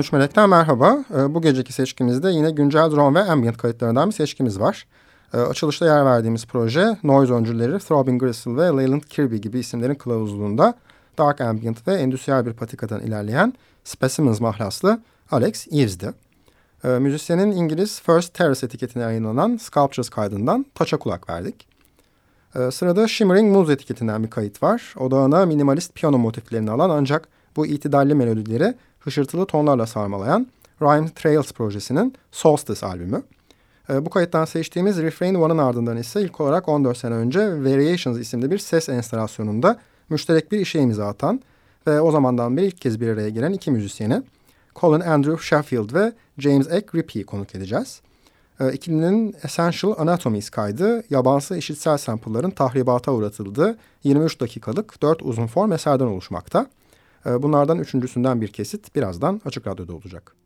13 Melek'ten merhaba. Ee, bu geceki seçkimizde yine güncel drone ve ambient kayıtlarından bir seçkimiz var. Ee, açılışta yer verdiğimiz proje noise öncüleri Throbbing Gristle ve Leyland Kirby gibi isimlerin kılavuzluğunda dark ambient ve endüstriyel bir patikadan ilerleyen Specimens mahlaslı Alex Eves'di. Ee, müzisyenin İngiliz First Terrace etiketine yayınlanan Sculptures kaydından taça kulak verdik. Sırada Shimmering Moons etiketinden bir kayıt var. Odağına minimalist piyano motiflerini alan ancak bu itidalli melodileri hışırtılı tonlarla sarmalayan Rhyme Trails projesinin Solstice albümü. E, bu kayıttan seçtiğimiz Refrain One'ın ardından ise ilk olarak 14 sene önce Variations isimli bir ses enstalasyonunda müşterek bir işe imza atan ve o zamandan beri ilk kez bir araya gelen iki müzisyeni Colin Andrew Sheffield ve James Ek Rippey'i konuk edeceğiz. E, ikilinin Essential Anatomies kaydı yabansı işitsel sample'ların tahribata uğratıldığı 23 dakikalık 4 uzun form eserden oluşmakta. Ee, bunlardan üçüncüsünden bir kesit birazdan Açık Radyo'da olacak.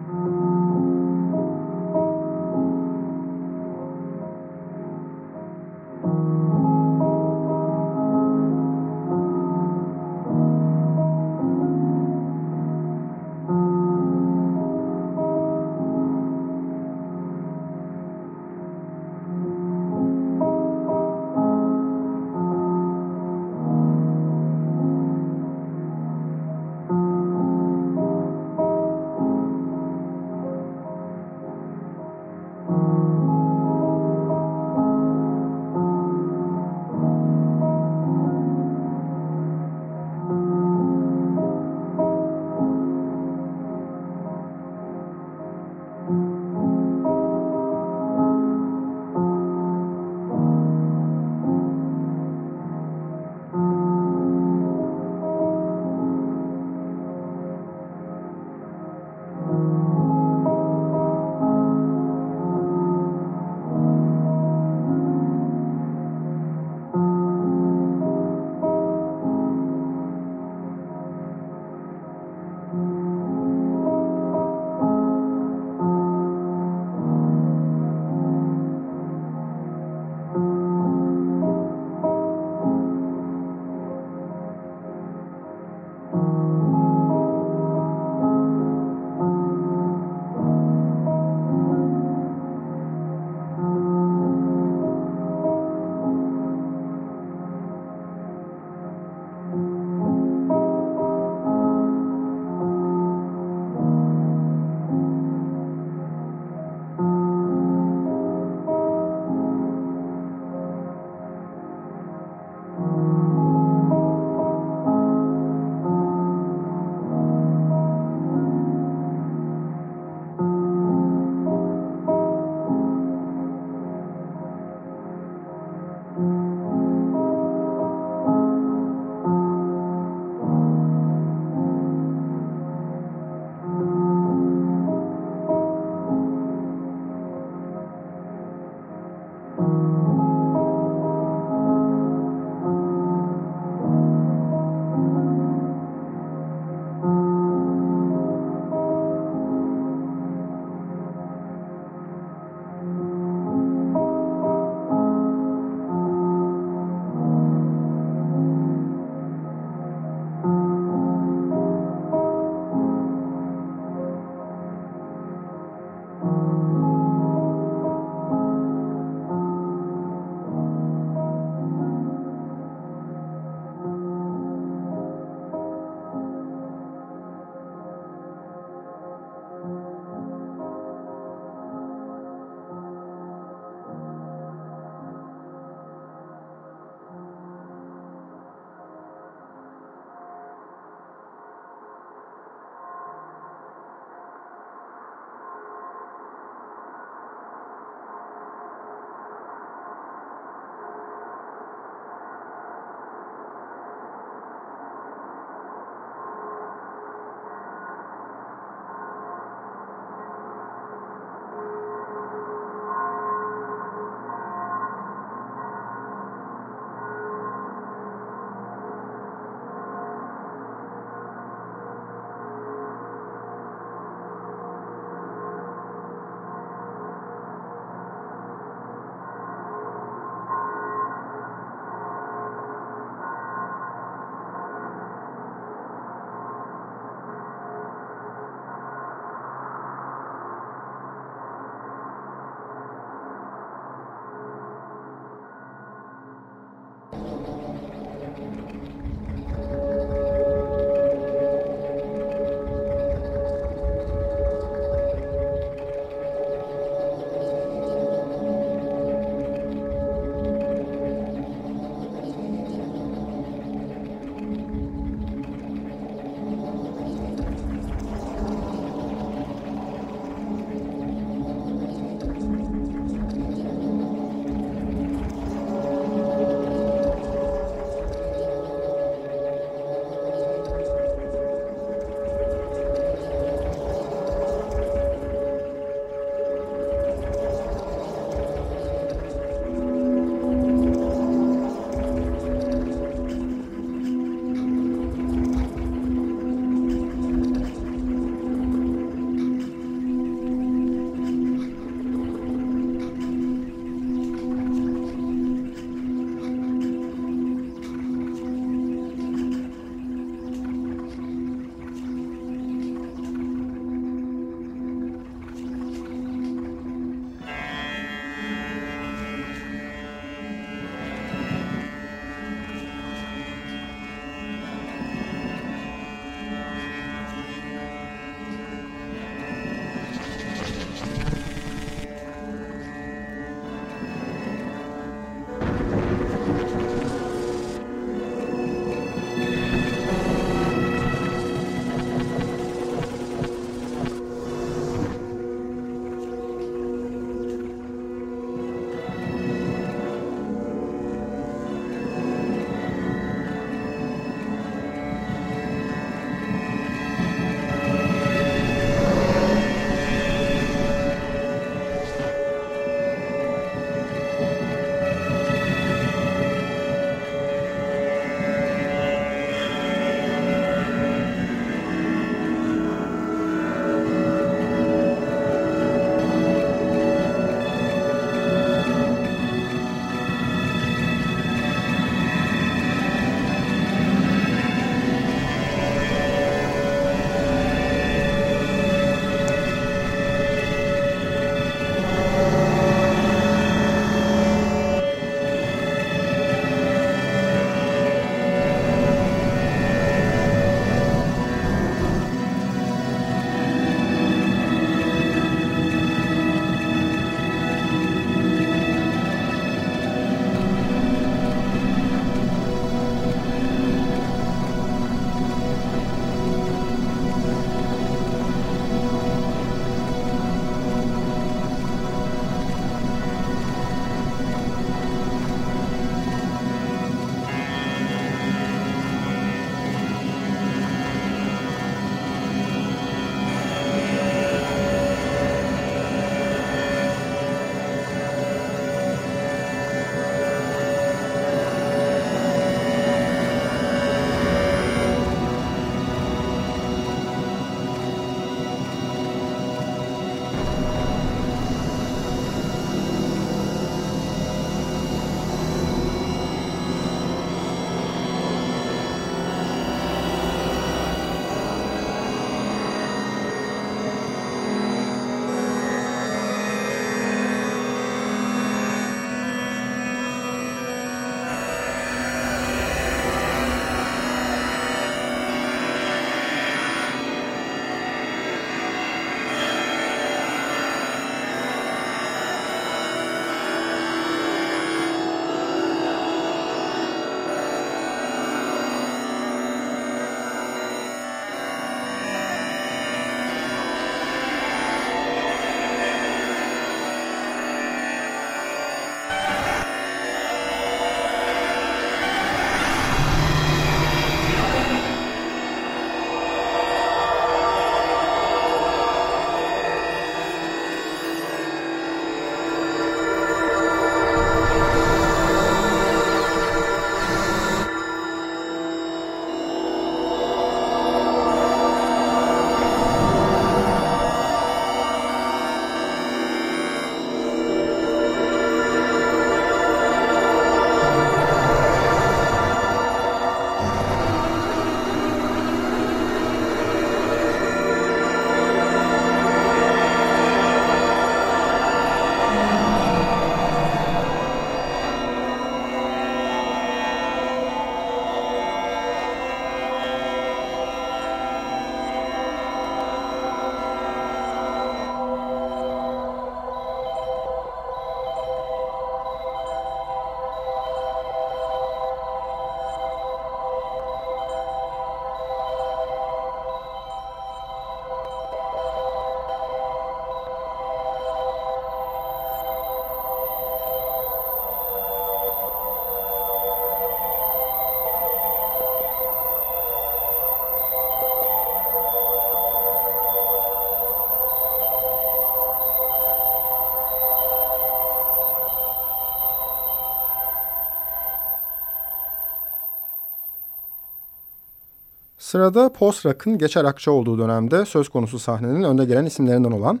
Sırada post-rock'ın geçer akça olduğu dönemde söz konusu sahnenin önde gelen isimlerinden olan,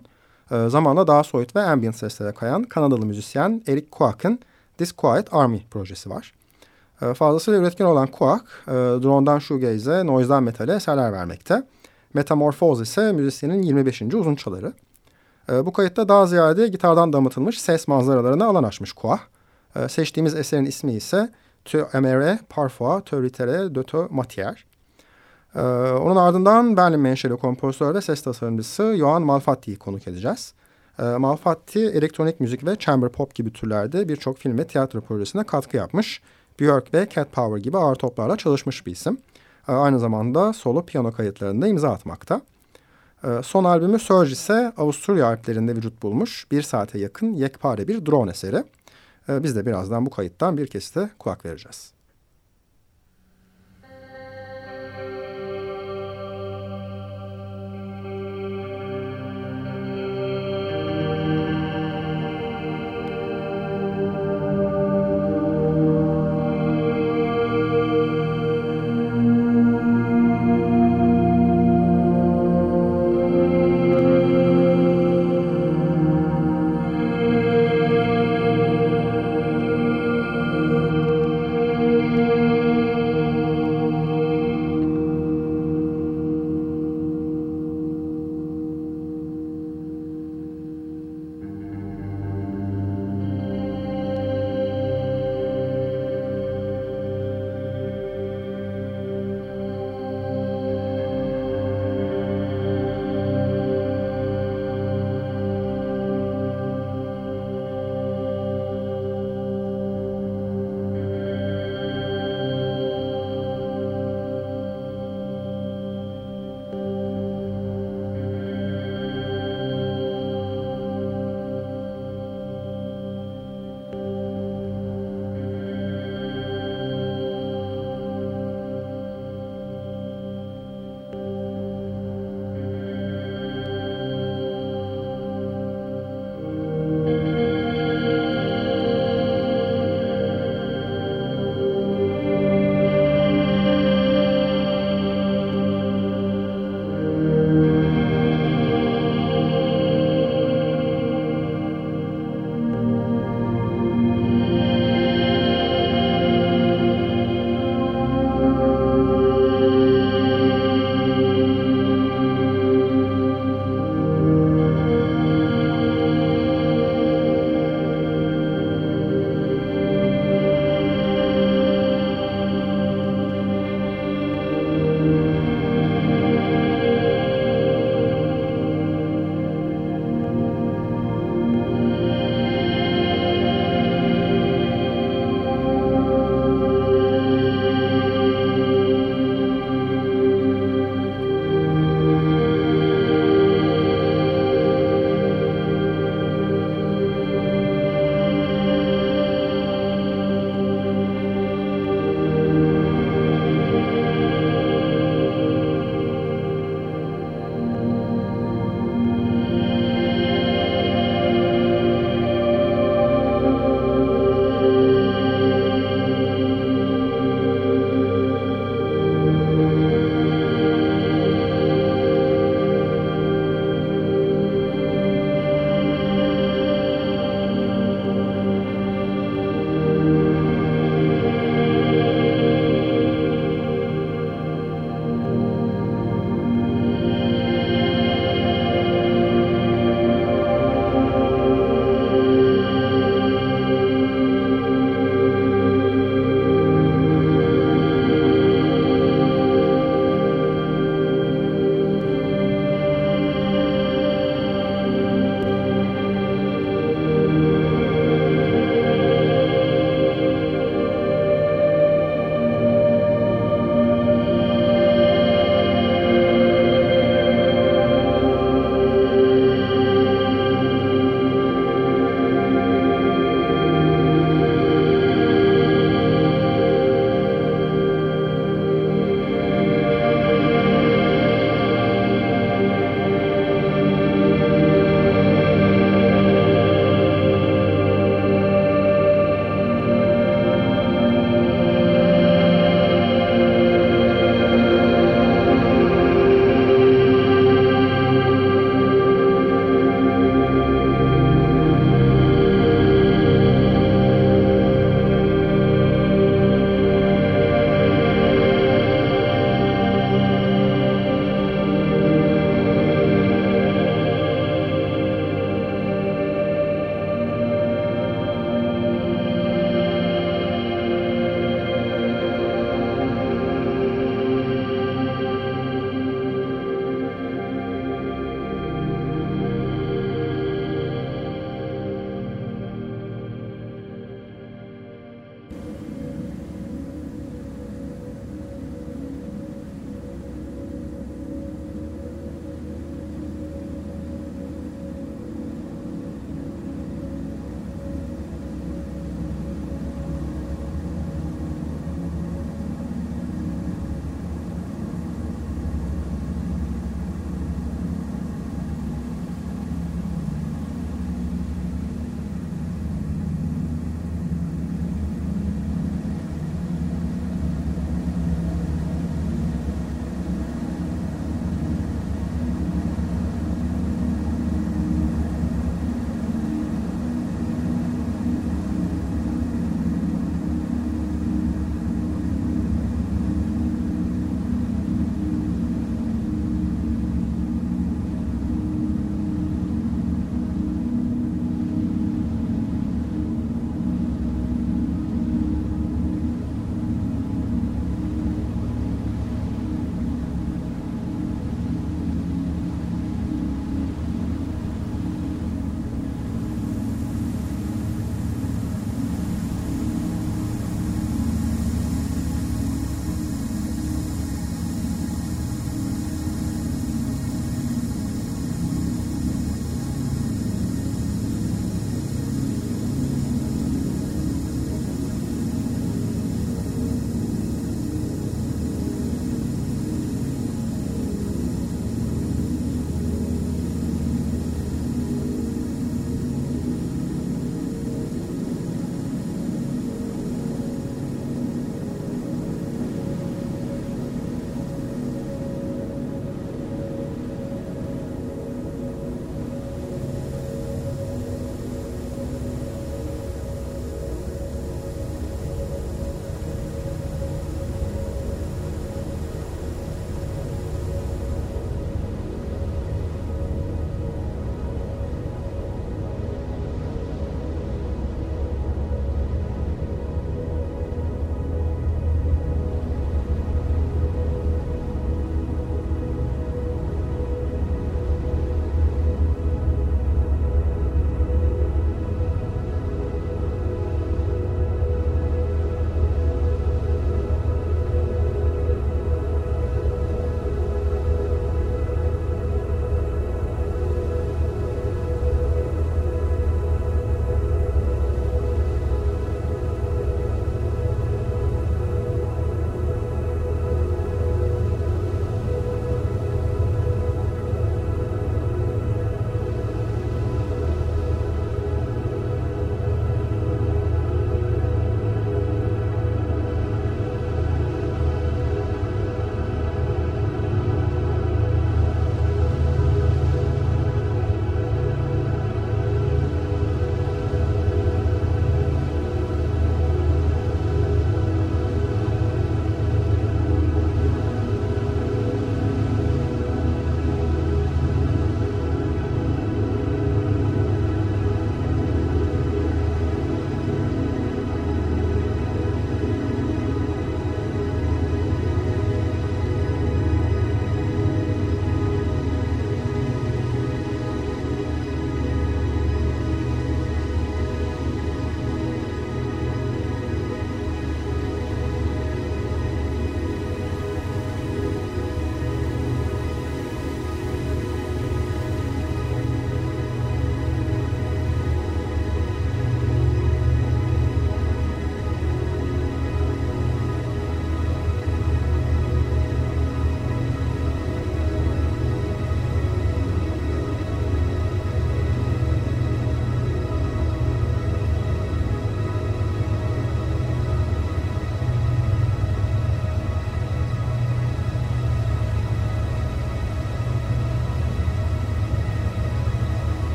e, zamanla daha soyut ve ambient seslere kayan Kanadalı müzisyen Eric Kwak'ın This Quiet Army projesi var. E, fazlasıyla üretken olan Kwak, e, drone'dan shoegaze'e, noise'dan metale eserler vermekte. Metamorphoze ise müzisyenin 25. uzun çaları. E, bu kayıtta daha ziyade gitardan damıtılmış ses manzaralarına alan açmış Kwak. E, seçtiğimiz eserin ismi ise Tu aimerais parfois te retirer de ta matière. Ee, onun ardından Berlin menşeli kompozitör ve ses tasarımcısı Johan Malfatti'yi konuk edeceğiz. Ee, Malfatti elektronik müzik ve chamber pop gibi türlerde birçok film ve tiyatro projesine katkı yapmış. Björk ve Cat Power gibi ağır toplarla çalışmış bir isim. Ee, aynı zamanda solo piyano kayıtlarında imza atmakta. Ee, son albümü Surge ise Avusturya Alplerinde vücut bulmuş bir saate yakın yekpare bir drone eseri. Ee, biz de birazdan bu kayıttan bir kesite kulak vereceğiz.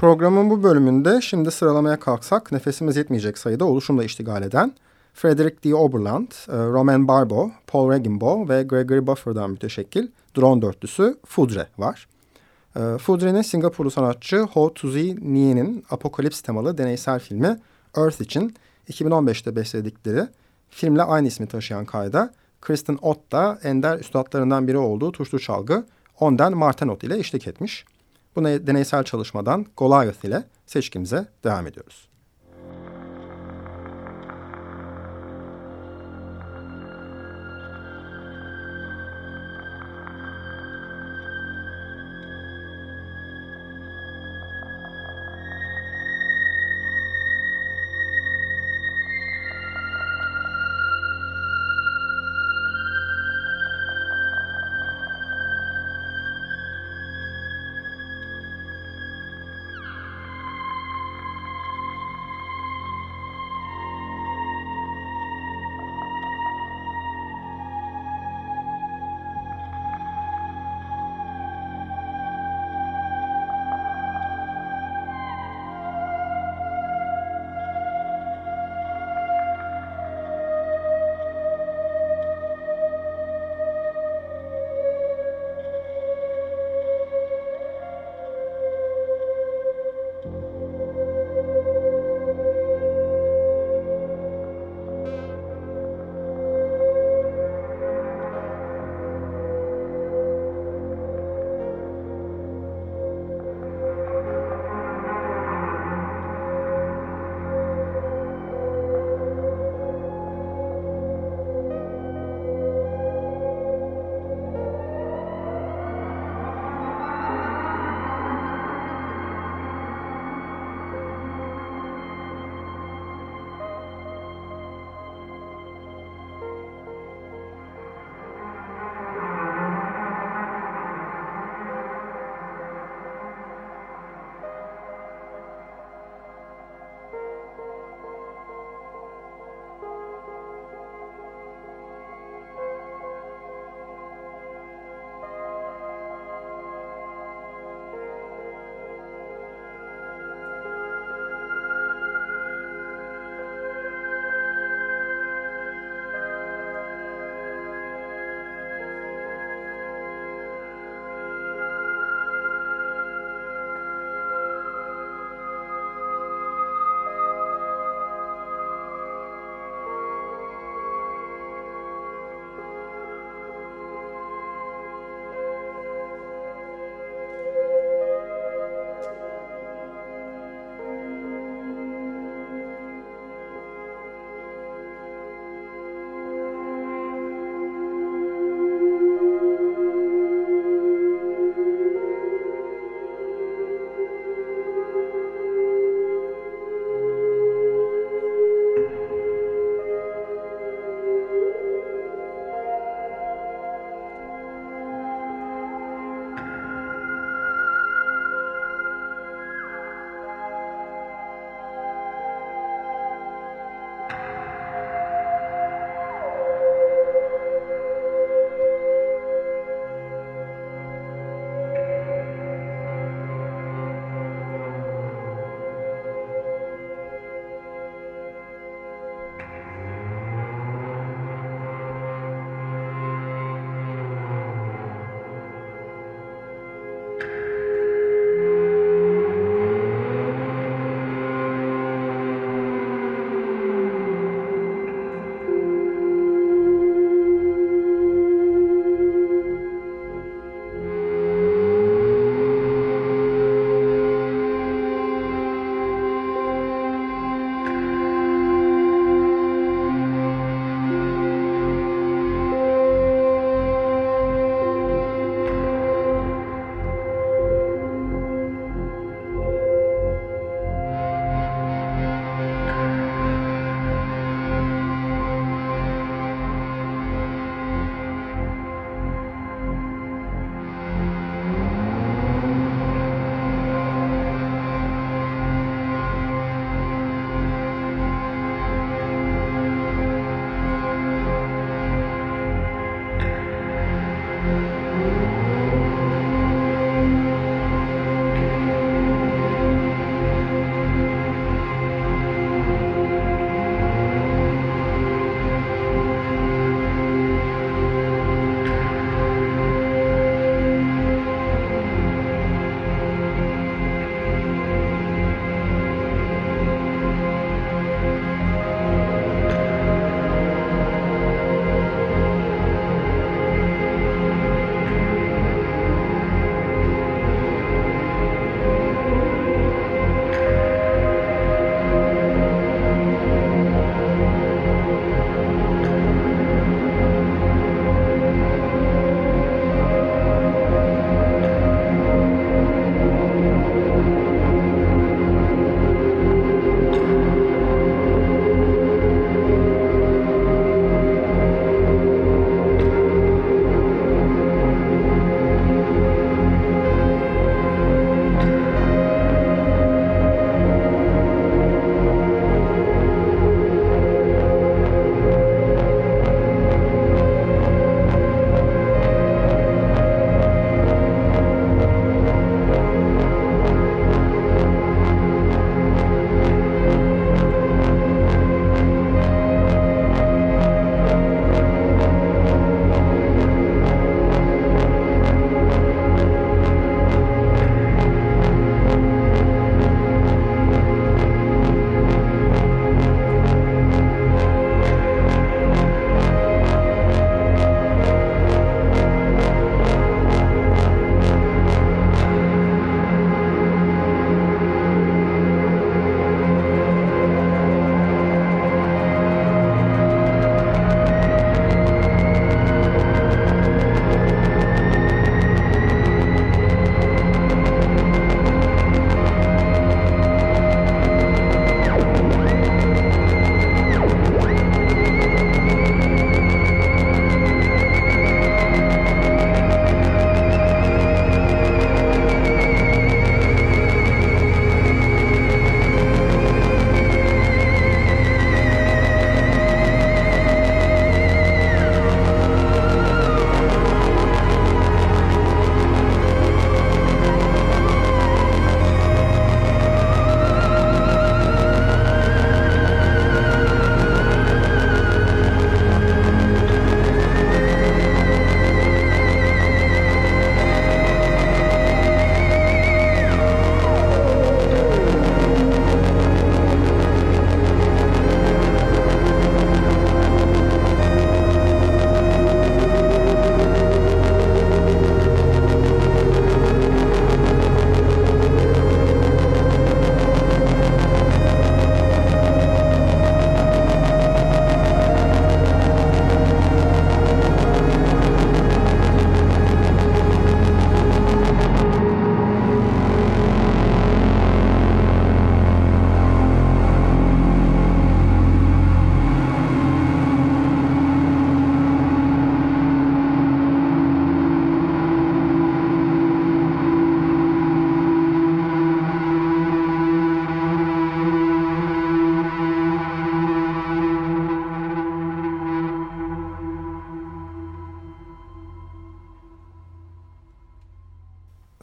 Programın bu bölümünde şimdi sıralamaya kalksak nefesimiz yetmeyecek sayıda oluşumla iştigal eden Frederick D. Oberland, e, Roman Barbo, Paul Reginbow ve Gregory Buffer'dan müteşekkil drone dörtlüsü Fudre var. E, Fudre'nin Singapurlu sanatçı Ho Tuzi Nie'nin apokalips temalı deneysel filmi Earth için 2015'te besledikleri filmle aynı ismi taşıyan kayda Kristen Ott da ender üstadlarından biri olduğu tuşlu çalgı Onden Martenot ile eşlik etmiş. Bu deneysel çalışmadan Goliath ile seçkimize devam ediyoruz.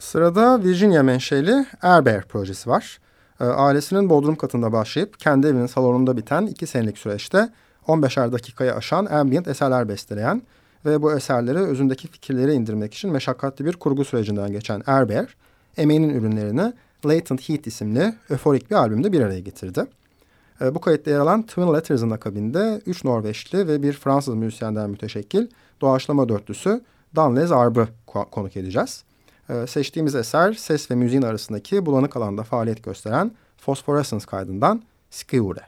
Sırada Virginia menşeli Airbear projesi var. E, ailesinin bodrum katında başlayıp kendi evinin salonunda biten iki senelik süreçte 15'er dakikaya aşan ambient eserler besteleyen ve bu eserleri özündeki fikirleri indirmek için meşakkatli bir kurgu sürecinden geçen Airbear, emeğinin ürünlerini Latent Heat isimli öforik bir albümde bir araya getirdi. E, bu kayıtta yer alan Twin Letters'ın akabinde 3 Norveçli ve bir Fransız müzisyenden müteşekkil doğaçlama dörtlüsü Danlez Arb'ı konuk edeceğiz. E, seçtiğimiz eser ses ve müziğin arasındaki bulanık alanda faaliyet gösteren Phosphorescence kaydından Skiure.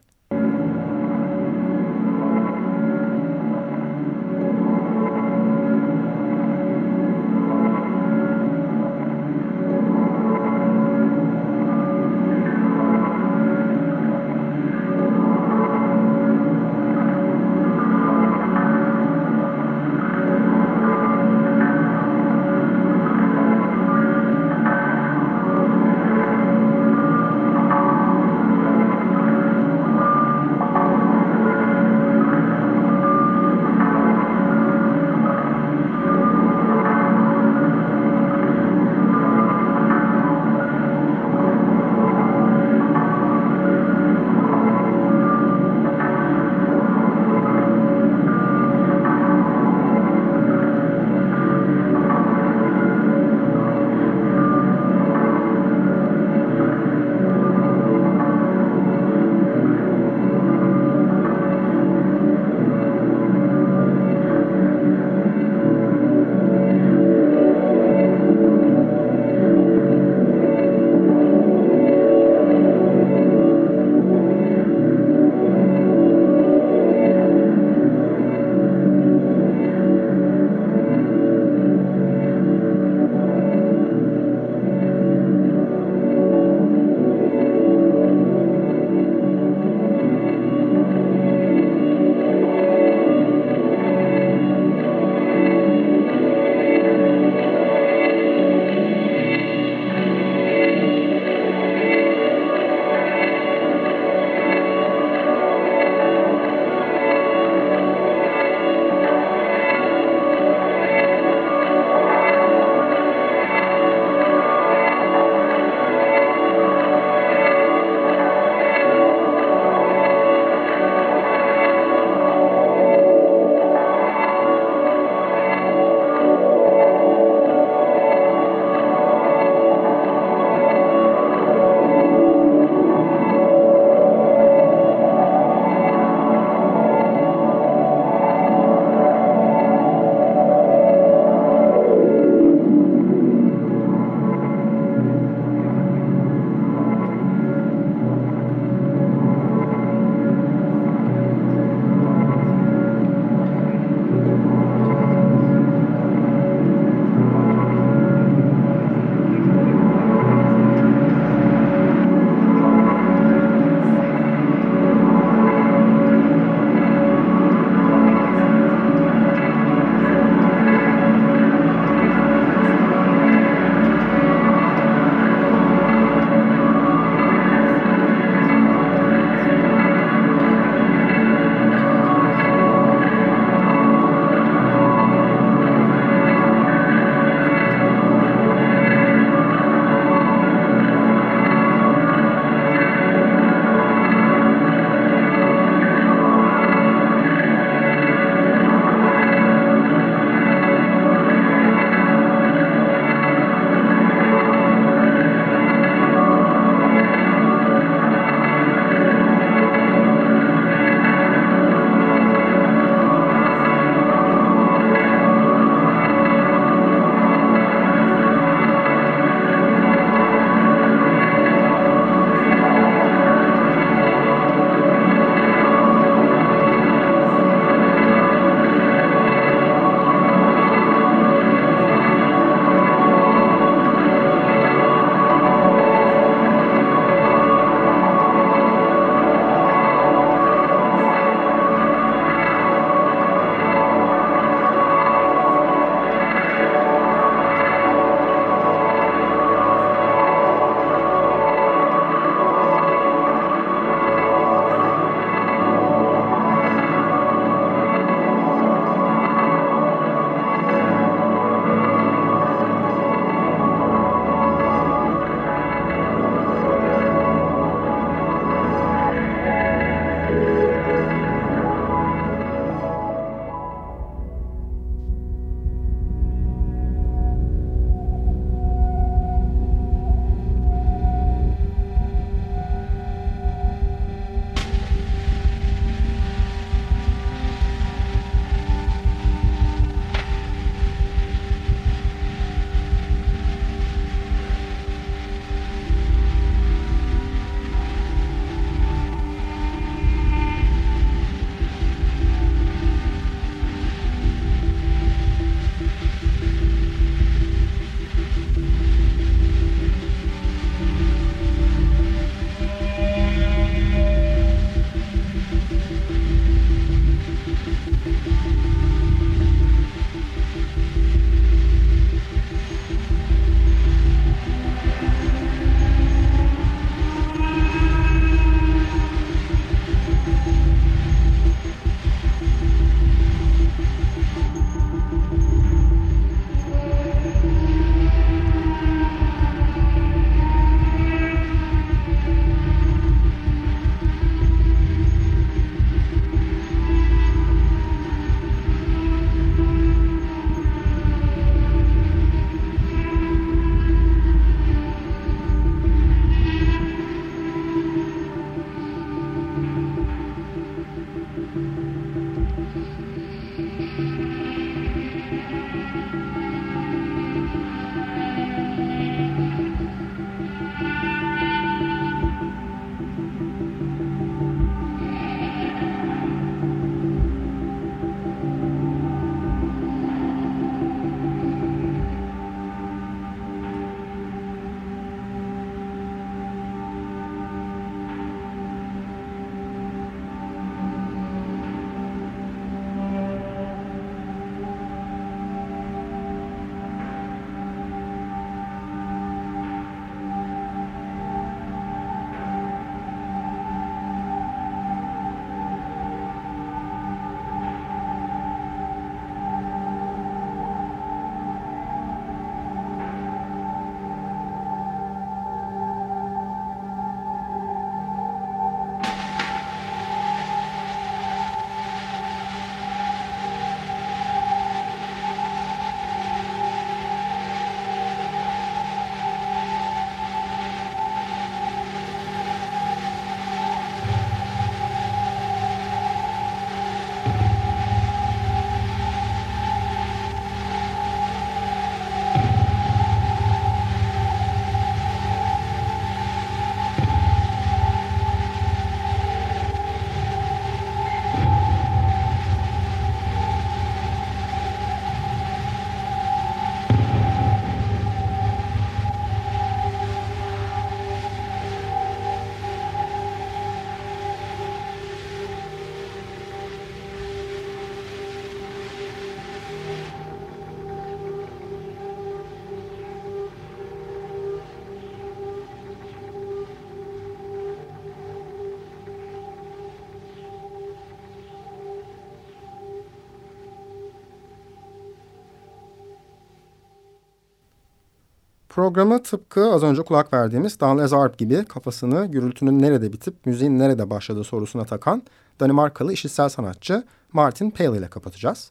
Programı tıpkı az önce kulak verdiğimiz Dan Lazarp gibi kafasını gürültünün nerede bitip müziğin nerede başladığı sorusuna takan Danimarkalı işitsel sanatçı Martin Pale ile kapatacağız.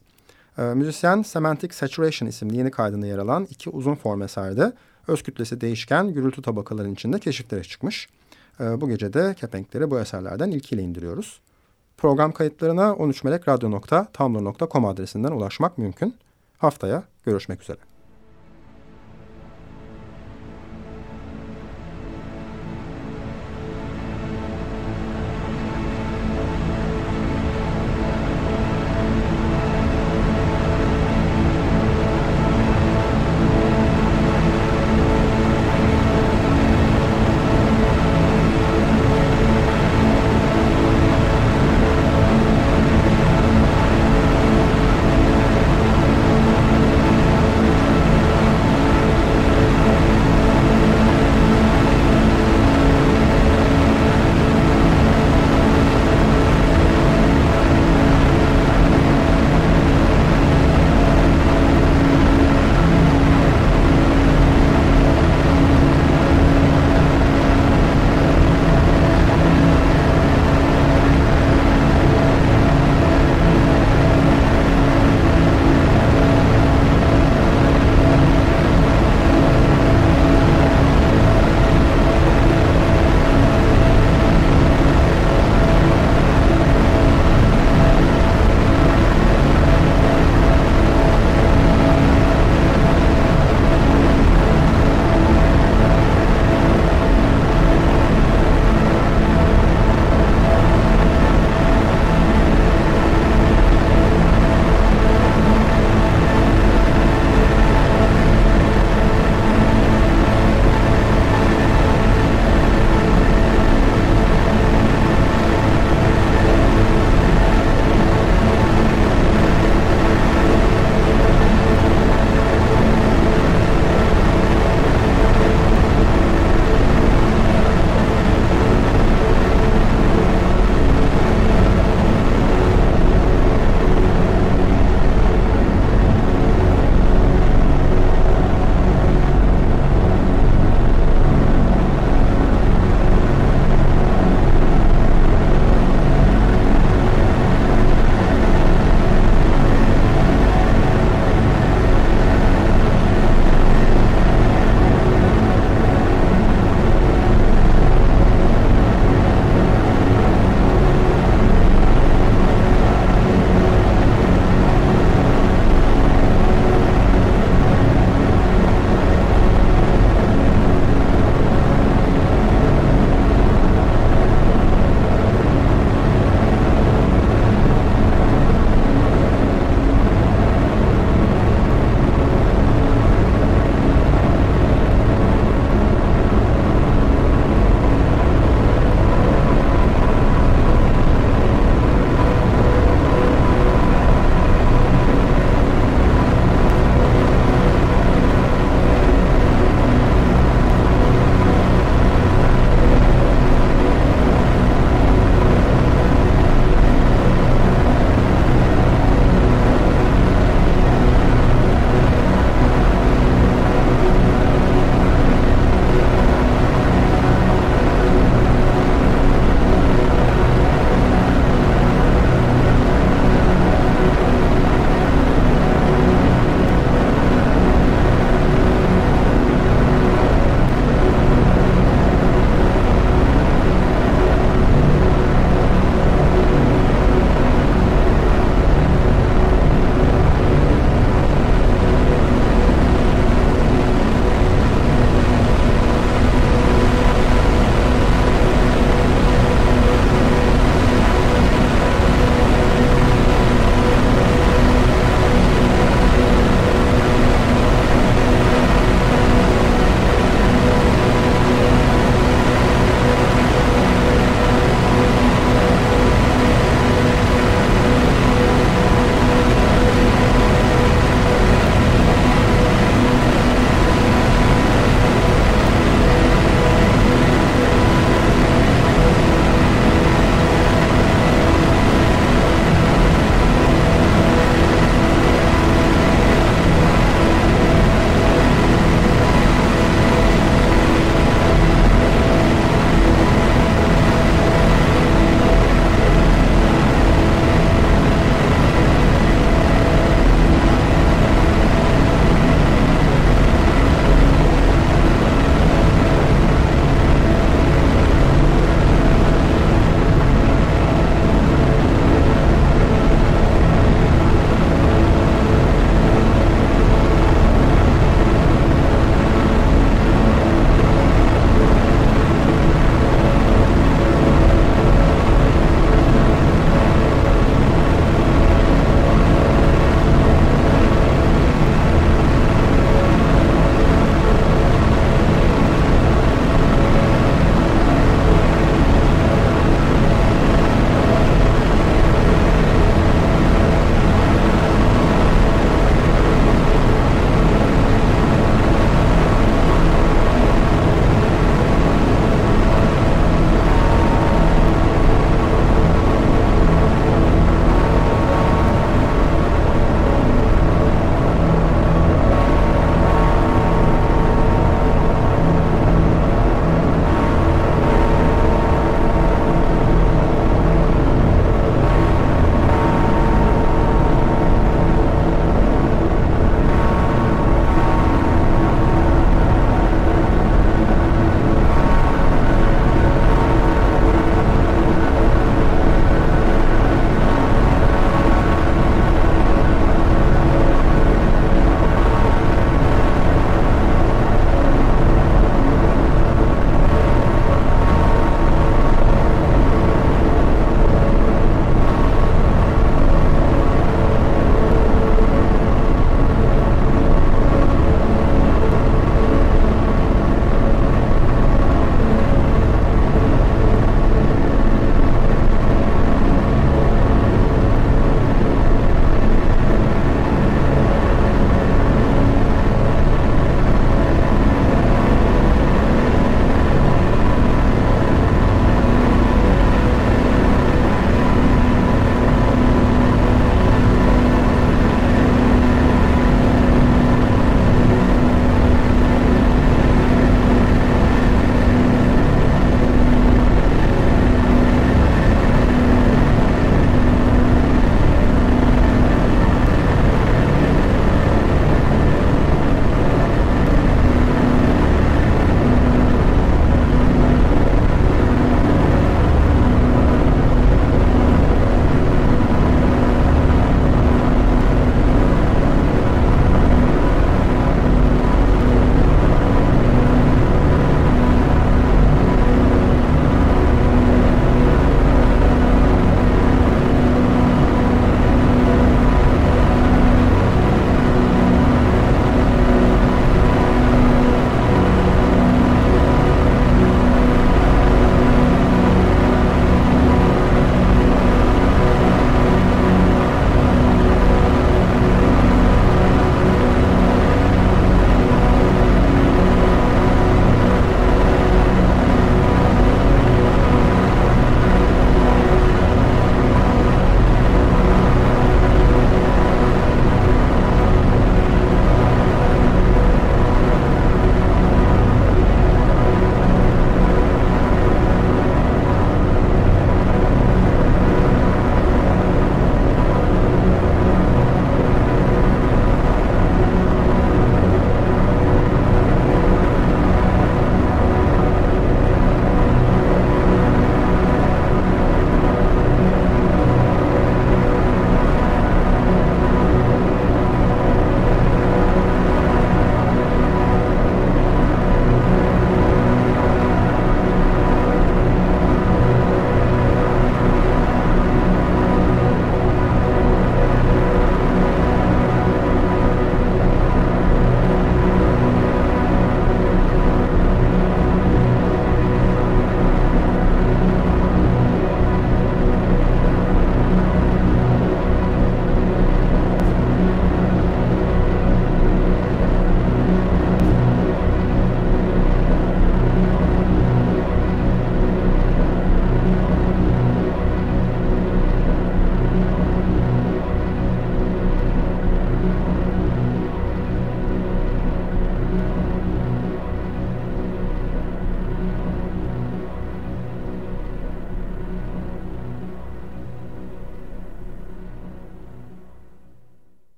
E, müzisyen Semantic Saturation isimli yeni kaydında yer alan iki uzun form eserde öz kütlesi değişken gürültü tabakalarının içinde keşiflere çıkmış. E, bu gece de kepenkleri bu eserlerden ilkiyle indiriyoruz. Program kayıtlarına 13melekradyo.tumblr.com adresinden ulaşmak mümkün. Haftaya görüşmek üzere.